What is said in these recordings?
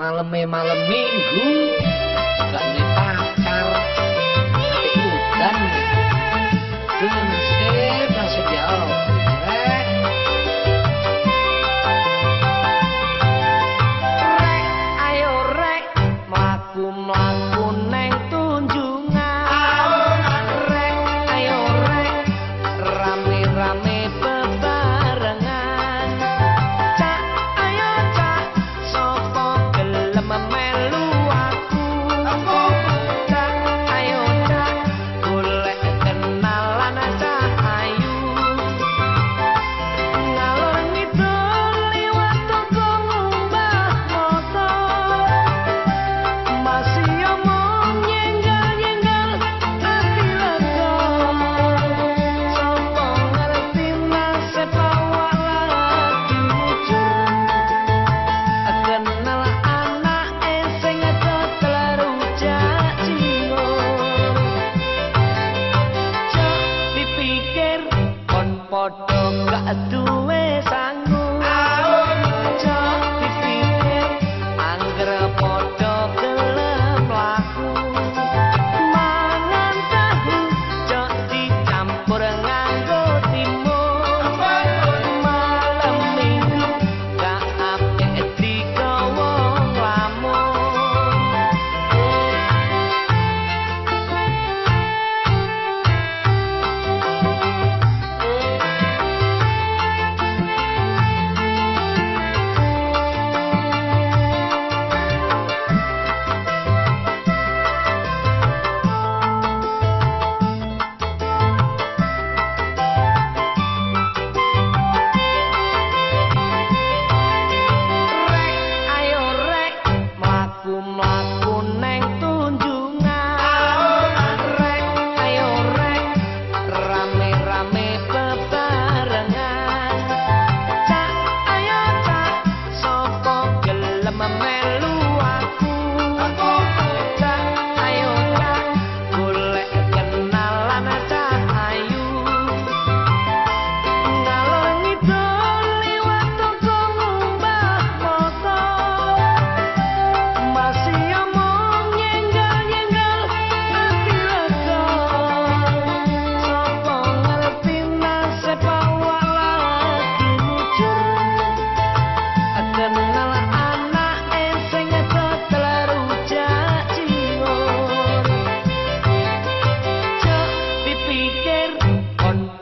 maleme malam minggu. Gak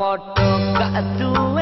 podo gak tua